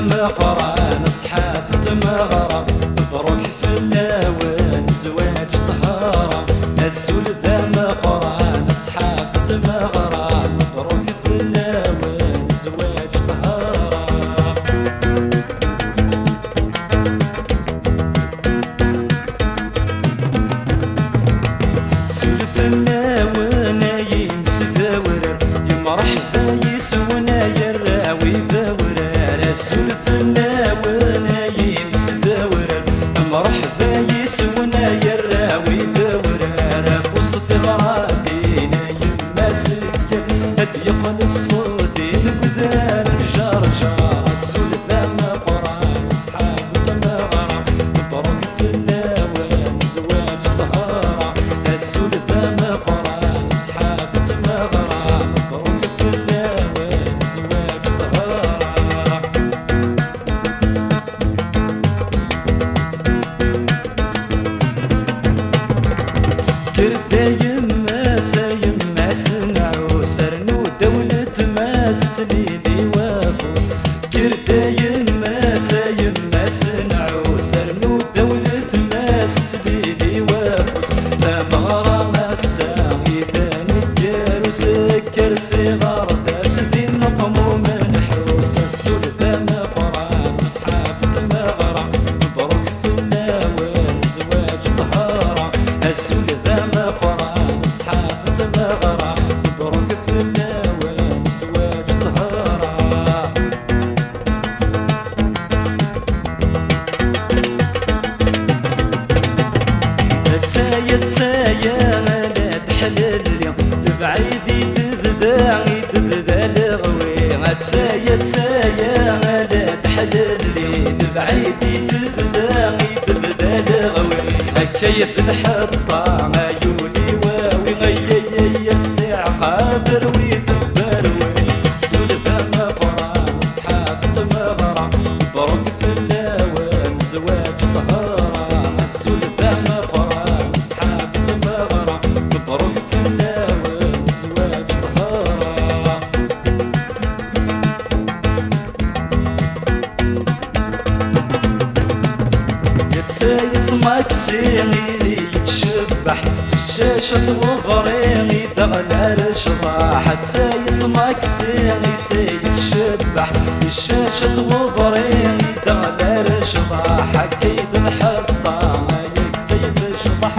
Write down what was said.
مقران أصحاب تمغرب مبروك se. لا تحلل تبعيدي تبداعي تبدا الغوي تسايا تسايا لا تحلل تبعيدي تبداعي تبدا الغوي هكاية الحطة عيوني واوي. غيي الساع قادر ويتبروي سلفة مغرى اصحاب تمغرى مبروك في النوام زواج طهارة مكسيني يتشبح الشاش الوفريني تغنى الشراح حتى يسمك سيني سي يتشبح الشاش الوفريني تغنى الشراح أكيد الحطة يكيد الشطح